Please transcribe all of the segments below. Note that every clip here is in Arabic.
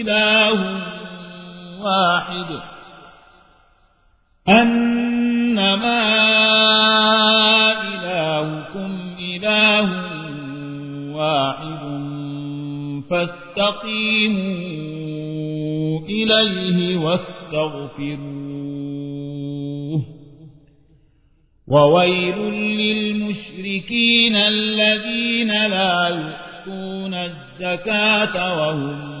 إله واحد أنما إلهكم إله واحد فاستقيموا إليه واستغفروه وويل للمشركين الذين لا يؤتون الزكاة وهم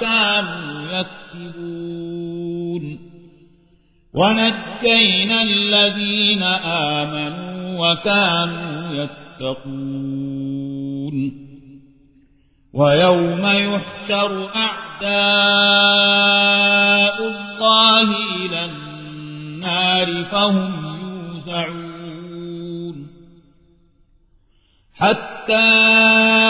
كانوا يكسبون ونجينا الذين آمنوا وكانوا يتقون ويوم يحشر أعداء الله إلى النار فهم يوزعون حتى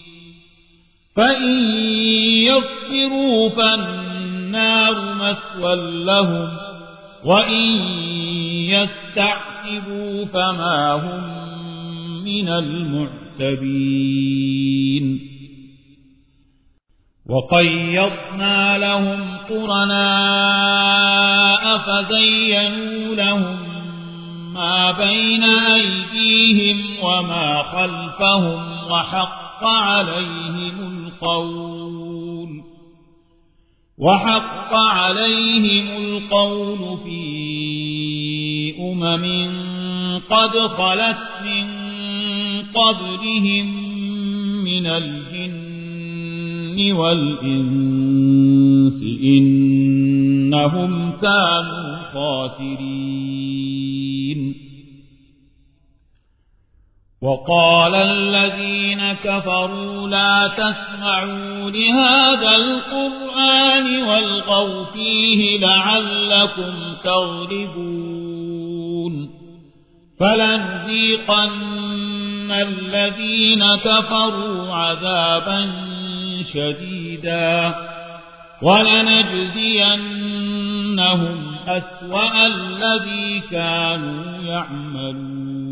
فإن يغفروا فالنار مثوى لهم وإن يستعتبوا فما هم من المعتبين وقيضنا لهم قرناء فزينوا لهم ما بين أيديهم وما خلفهم وحق عليهم القول وحق عليهم القول في أمم قد خلت من قبلهم من الجن والإنس إنهم كانوا خاسرين. وقال الذين كفروا لا تسمعوا لهذا القرآن والغوا فيه لعلكم تغلبون فلنذيقن الذين كفروا عذابا شديدا ولنجزينهم أسوأ الذي كانوا يعملون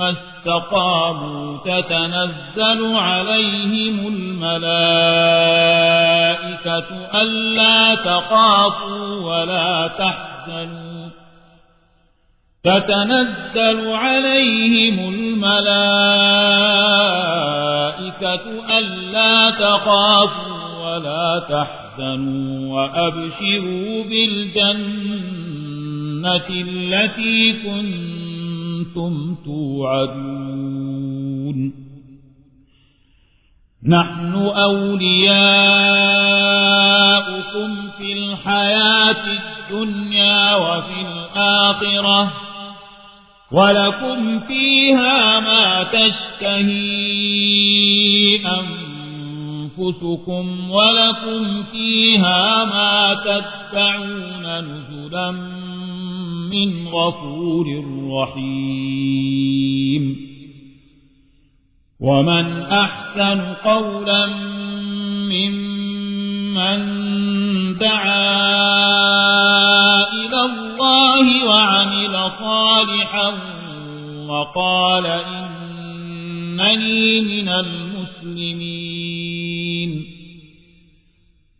استقاموا تتنزل عليهم الملائكة ألا تخافوا ولا تحزنوا تتنزل عليهم الملائكة ألا تخافوا ولا تحزنوا وأبشروا بالجنة التي كنتم توعدون. نحن أولياؤكم في الحياة الدنيا وفي الآخرة ولكم فيها ما تشتهي أنفسكم. أنفسكم ولكم فيها ما تدعون نزلا من غفور رحيم. ومن أحسن قولا ممن دعا إلى الله وعمل صالحا وقال إنني من المسلمين.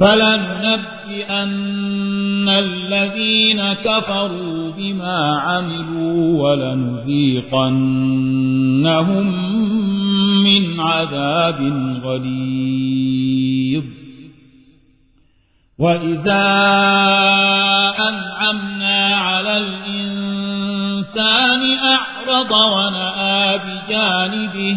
فلننبئن الذين كفروا بما عملوا ولنذيقنهم من عذاب غليظ. وإذا أنعمنا على الإنسان أعرض ونأى بجانبه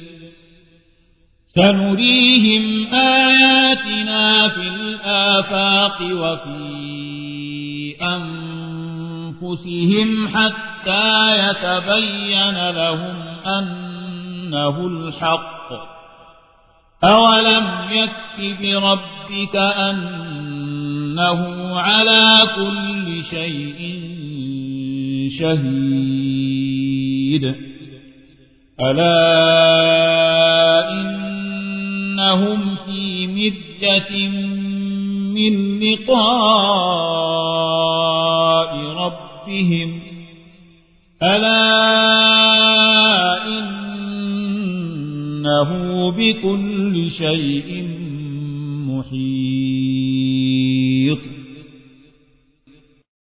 سنريهم آياتنا في الآفاق وفي أنفسهم حتى يتبين لهم أنه الحق. أولم يك بربك أنه على كل شيء شهيد. ألا إنهم في مدة من لقاء ربهم ألا إنه بكل شيء محيط